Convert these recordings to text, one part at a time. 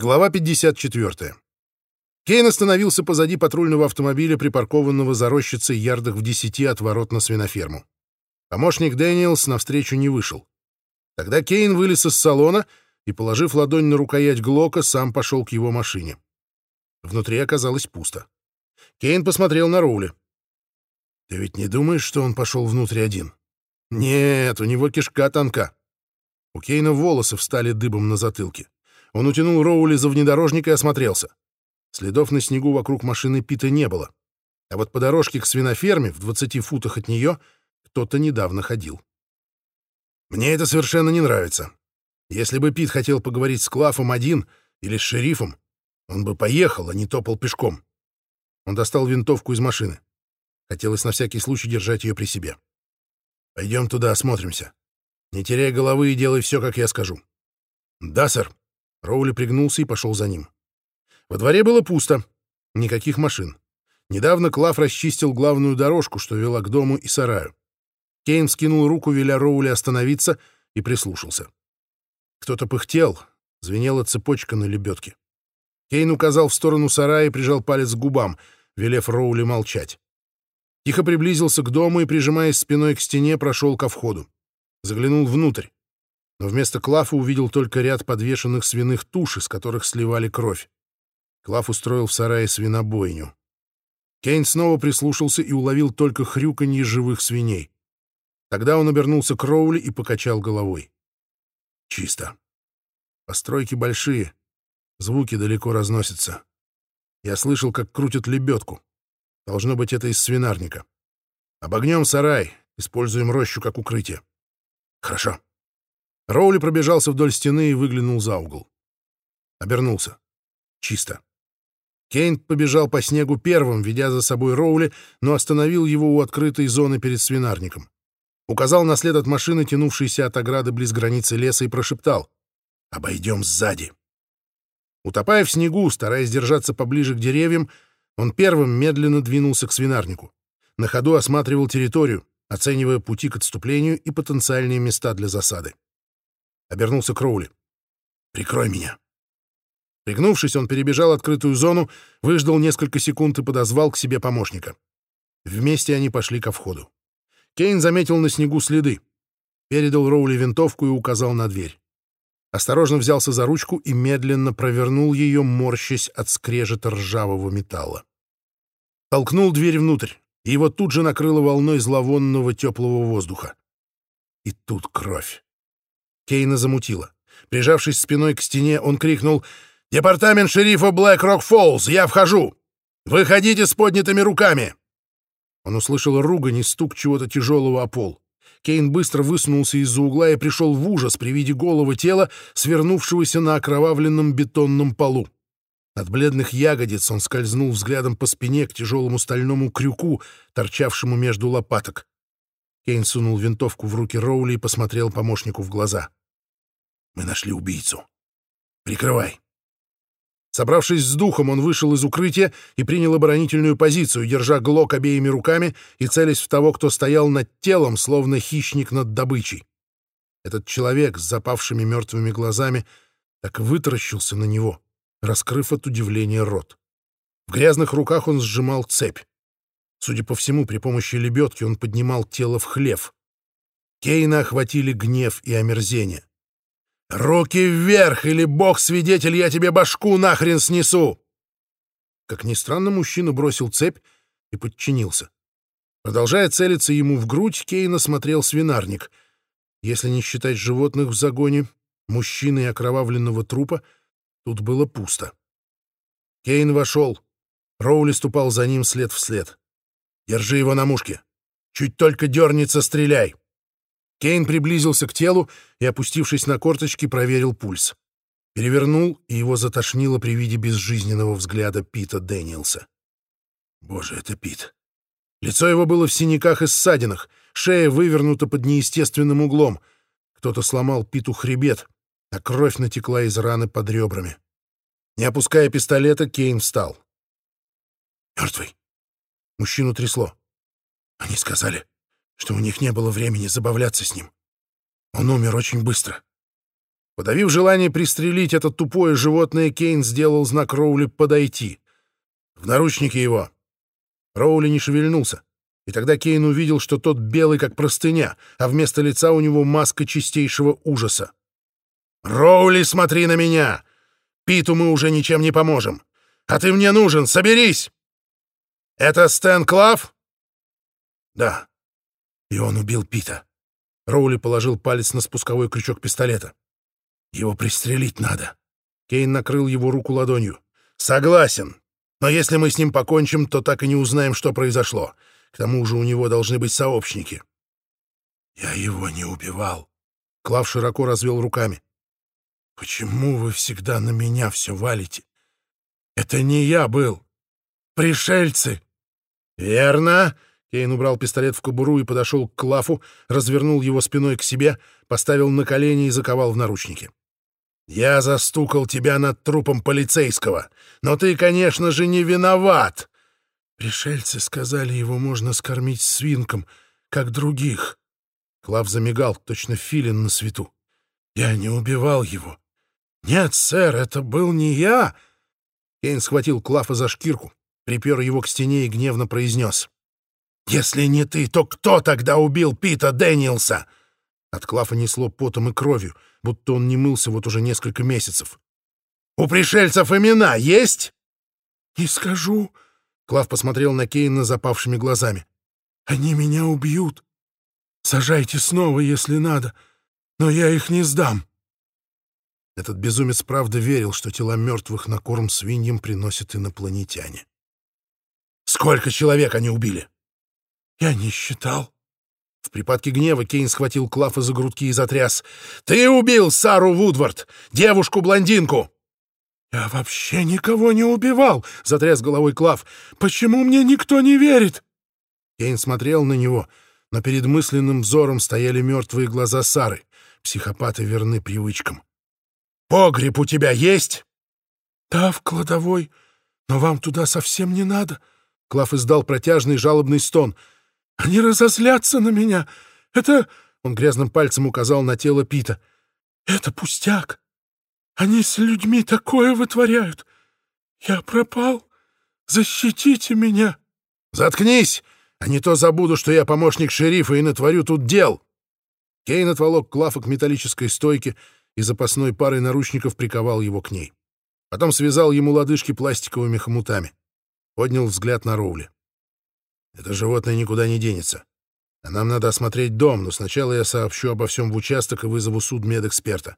Глава 54. Кейн остановился позади патрульного автомобиля, припаркованного за рощицей ярдах в десяти от ворот на свиноферму. Помощник Дэниелс навстречу не вышел. Тогда Кейн вылез из салона и, положив ладонь на рукоять Глока, сам пошел к его машине. Внутри оказалось пусто. Кейн посмотрел на Роули. «Ты ведь не думаешь, что он пошел внутрь один?» «Нет, у него кишка тонка». У Кейна волосы встали дыбом на затылке. Он утянул Роули за внедорожник и осмотрелся. Следов на снегу вокруг машины Пита не было. А вот по дорожке к свиноферме в 20 футах от нее кто-то недавно ходил. Мне это совершенно не нравится. Если бы Пит хотел поговорить с Клафом один или с шерифом, он бы поехал, а не топал пешком. Он достал винтовку из машины. Хотелось на всякий случай держать ее при себе. «Пойдем туда, осмотримся. Не теряй головы и делай все, как я скажу». «Да, сэр». Роули пригнулся и пошел за ним. Во дворе было пусто. Никаких машин. Недавно Клав расчистил главную дорожку, что вела к дому и сараю. Кейн скинул руку, веля Роули остановиться, и прислушался. Кто-то пыхтел, звенела цепочка на лебедке. Кейн указал в сторону сарая и прижал палец к губам, велев Роули молчать. Тихо приблизился к дому и, прижимаясь спиной к стене, прошел ко входу. Заглянул внутрь. Но вместо Клафа увидел только ряд подвешенных свиных туш, из которых сливали кровь. Клаф устроил в сарае свинобойню. Кейн снова прислушался и уловил только хрюканье живых свиней. Тогда он обернулся к Роули и покачал головой. Чисто. Постройки большие. Звуки далеко разносятся. Я слышал, как крутят лебедку. Должно быть, это из свинарника. Обогнем сарай, используем рощу как укрытие. Хорошо. Роули пробежался вдоль стены и выглянул за угол. Обернулся. Чисто. Кейн побежал по снегу первым, ведя за собой Роули, но остановил его у открытой зоны перед свинарником. Указал на след от машины, тянувшейся от ограды близ границы леса, и прошептал «Обойдем сзади». Утопая в снегу, стараясь держаться поближе к деревьям, он первым медленно двинулся к свинарнику. На ходу осматривал территорию, оценивая пути к отступлению и потенциальные места для засады. Обернулся к Роули. «Прикрой меня». Пригнувшись, он перебежал открытую зону, выждал несколько секунд и подозвал к себе помощника. Вместе они пошли ко входу. Кейн заметил на снегу следы. Передал Роули винтовку и указал на дверь. Осторожно взялся за ручку и медленно провернул ее, морщась от скрежета ржавого металла. Толкнул дверь внутрь, и его тут же накрыло волной зловонного теплого воздуха. И тут кровь. Кейна замутила. Прижавшись спиной к стене, он крикнул «Департамент шерифа Блэк Рок Фоллс, я вхожу! Выходите с поднятыми руками!» Он услышал ругань и стук чего-то тяжелого о пол. Кейн быстро высунулся из-за угла и пришел в ужас при виде голого тела, свернувшегося на окровавленном бетонном полу. От бледных ягодиц он скользнул взглядом по спине к тяжелому стальному крюку, торчавшему между лопаток. Кейн сунул винтовку в руки Роули и посмотрел помощнику в глаза. «Мы нашли убийцу. Прикрывай». Собравшись с духом, он вышел из укрытия и принял оборонительную позицию, держа глок обеими руками и целясь в того, кто стоял над телом, словно хищник над добычей. Этот человек с запавшими мертвыми глазами так вытаращился на него, раскрыв от удивления рот. В грязных руках он сжимал цепь. Судя по всему, при помощи лебедки он поднимал тело в хлев. Кейна охватили гнев и омерзение. «Руки вверх, или бог-свидетель, я тебе башку нахрен снесу!» Как ни странно, мужчина бросил цепь и подчинился. Продолжая целиться ему в грудь, Кейн осмотрел свинарник. Если не считать животных в загоне, мужчины и окровавленного трупа, тут было пусто. Кейн вошел. Роули ступал за ним след в след. «Держи его на мушке. Чуть только дернется, стреляй!» Кейн приблизился к телу и, опустившись на корточки, проверил пульс. Перевернул, и его затошнило при виде безжизненного взгляда Пита Дэниелса. Боже, это Пит. Лицо его было в синяках и ссадинах, шея вывернута под неестественным углом. Кто-то сломал Питу хребет, а кровь натекла из раны под ребрами. Не опуская пистолета, Кейн встал. «Мертвый». Мужчину трясло. «Они сказали, что у них не было времени забавляться с ним. Он умер очень быстро. Подавив желание пристрелить это тупое животное, Кейн сделал знак Роули подойти. В наручники его. Роули не шевельнулся. И тогда Кейн увидел, что тот белый, как простыня, а вместо лица у него маска чистейшего ужаса. «Роули, смотри на меня! Питу мы уже ничем не поможем. А ты мне нужен, соберись!» «Это Стэн Клав?» «Да». И он убил Пита. Роули положил палец на спусковой крючок пистолета. «Его пристрелить надо». Кейн накрыл его руку ладонью. «Согласен. Но если мы с ним покончим, то так и не узнаем, что произошло. К тому же у него должны быть сообщники». «Я его не убивал». Клав широко развел руками. «Почему вы всегда на меня все валите? Это не я был. Пришельцы!» «Верно!» Кейн убрал пистолет в кобуру и подошел к Клафу, развернул его спиной к себе, поставил на колени и заковал в наручники. «Я застукал тебя над трупом полицейского, но ты, конечно же, не виноват!» Пришельцы сказали, его можно скормить свинком, как других. Клав замигал, точно филин на свету. «Я не убивал его». «Нет, сэр, это был не я!» Кейн схватил Клафа за шкирку, припер его к стене и гневно произнес. «Если не ты, то кто тогда убил Пита Дэниелса?» От Клафа несло потом и кровью, будто он не мылся вот уже несколько месяцев. «У пришельцев имена есть?» «Не скажу». Клав посмотрел на Кейна запавшими глазами. «Они меня убьют. Сажайте снова, если надо, но я их не сдам». Этот безумец правда верил, что тела мертвых на корм свиньям приносят инопланетяне. «Сколько человек они убили?» «Я не считал». В припадке гнева Кейн схватил Клафа за грудки и затряс. «Ты убил Сару Вудвард, девушку-блондинку!» «Я вообще никого не убивал!» — затряс головой Клав. «Почему мне никто не верит?» Кейн смотрел на него, но перед мысленным взором стояли мертвые глаза Сары. Психопаты верны привычкам. «Погреб у тебя есть?» «Да, в кладовой. Но вам туда совсем не надо». Клав издал протяжный жалобный стон. «Они разозлятся на меня. Это...» Он грязным пальцем указал на тело Пита. «Это пустяк. Они с людьми такое вытворяют. Я пропал. Защитите меня». «Заткнись, а не то забуду, что я помощник шерифа и натворю тут дел». Кейн отволок Клафа к металлической стойке, и запасной парой наручников приковал его к ней. Потом связал ему лодыжки пластиковыми хомутами. Поднял взгляд на Роули. «Это животное никуда не денется. А нам надо осмотреть дом, но сначала я сообщу обо всем в участок и вызову судмедэксперта».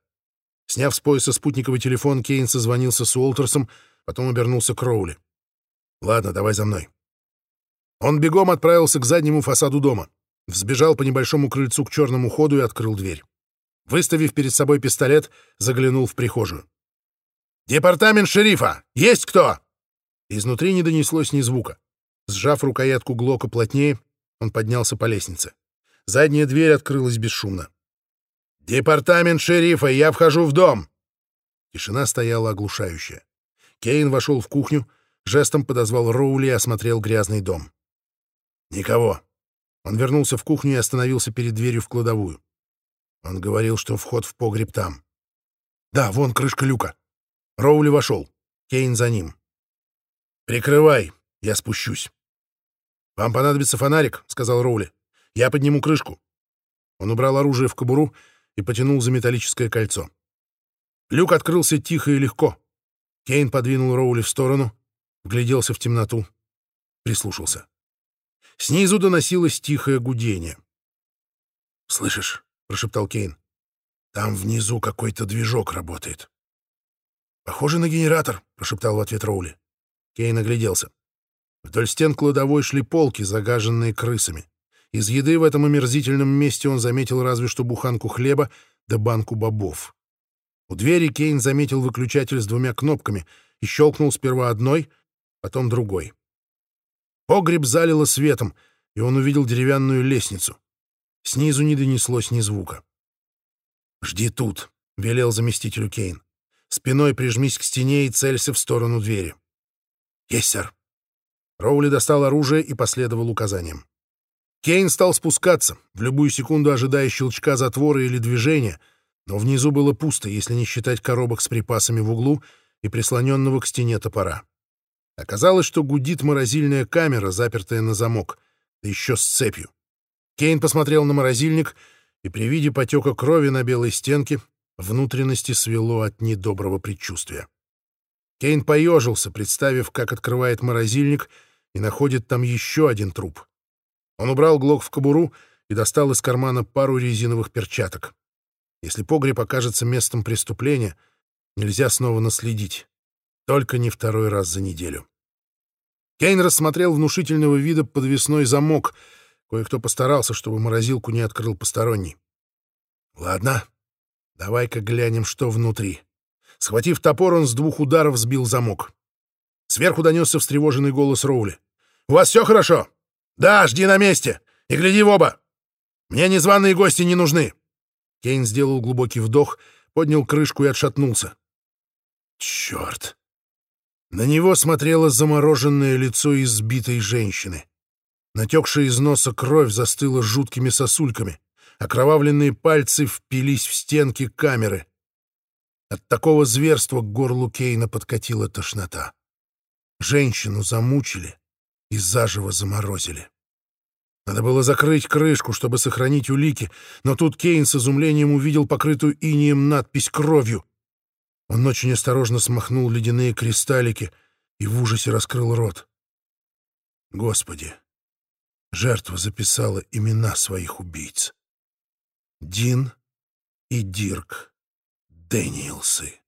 Сняв с пояса спутниковый телефон, Кейн созвонился с Уолтерсом, потом обернулся к Роули. «Ладно, давай за мной». Он бегом отправился к заднему фасаду дома, взбежал по небольшому крыльцу к черному ходу и открыл дверь. Выставив перед собой пистолет, заглянул в прихожую. «Департамент шерифа! Есть кто?» Изнутри не донеслось ни звука. Сжав рукоятку Глока плотнее, он поднялся по лестнице. Задняя дверь открылась бесшумно. «Департамент шерифа! Я вхожу в дом!» Тишина стояла оглушающая. Кейн вошел в кухню, жестом подозвал Роули и осмотрел грязный дом. «Никого». Он вернулся в кухню и остановился перед дверью в кладовую. Он говорил, что вход в погреб там. Да, вон крышка люка. Роули вошел. Кейн за ним. «Прикрывай, я спущусь». «Вам понадобится фонарик», — сказал Роули. «Я подниму крышку». Он убрал оружие в кобуру и потянул за металлическое кольцо. Люк открылся тихо и легко. Кейн подвинул Роули в сторону, вгляделся в темноту, прислушался. Снизу доносилось тихое гудение. «Слышишь?» прошептал Кейн. «Там внизу какой-то движок работает». «Похоже на генератор», — прошептал в ответ Роули. Кейн огляделся. Вдоль стен кладовой шли полки, загаженные крысами. Из еды в этом омерзительном месте он заметил разве что буханку хлеба да банку бобов. У двери Кейн заметил выключатель с двумя кнопками и щелкнул сперва одной, потом другой. Погреб залило светом, и он увидел деревянную лестницу. Снизу не донеслось ни звука. «Жди тут», — велел заместителю Кейн. «Спиной прижмись к стене и целься в сторону двери». «Есть, сэр». Роули достал оружие и последовал указаниям. Кейн стал спускаться, в любую секунду ожидая щелчка затвора или движения, Но внизу было пусто, если не считать коробок с припасами в углу и прислоненного к стене топора. Оказалось, что гудит морозильная камера, запертая на замок, да еще с цепью. Кейн посмотрел на морозильник, и при виде потека крови на белой стенке внутренности свело от недоброго предчувствия. Кейн поежился, представив, как открывает морозильник и находит там еще один труп. Он убрал глок в кобуру и достал из кармана пару резиновых перчаток. Если погреб окажется местом преступления, нельзя снова наследить. Только не второй раз за неделю. Кейн рассмотрел внушительного вида подвесной замок. Кое-кто постарался, чтобы морозилку не открыл посторонний. Ладно, давай-ка глянем, что внутри. Схватив топор, он с двух ударов сбил замок. Сверху донесся встревоженный голос Роули. «У вас все хорошо?» «Да, жди на месте! И гляди в оба! Мне незваные гости не нужны!» Кейн сделал глубокий вдох, поднял крышку и отшатнулся. «Черт!» На него смотрело замороженное лицо избитой женщины. Натекшая из носа кровь застыла жуткими сосульками. Окровавленные пальцы впились в стенки камеры. От такого зверства к горлу Кейна подкатила тошнота. Женщину замучили и заживо заморозили. Надо было закрыть крышку, чтобы сохранить улики, но тут Кейн с изумлением увидел покрытую инием надпись кровью. Он очень осторожно смахнул ледяные кристаллики и в ужасе раскрыл рот. Господи! Жертва записала имена своих убийц. Дин и Дирк Дэниелсы.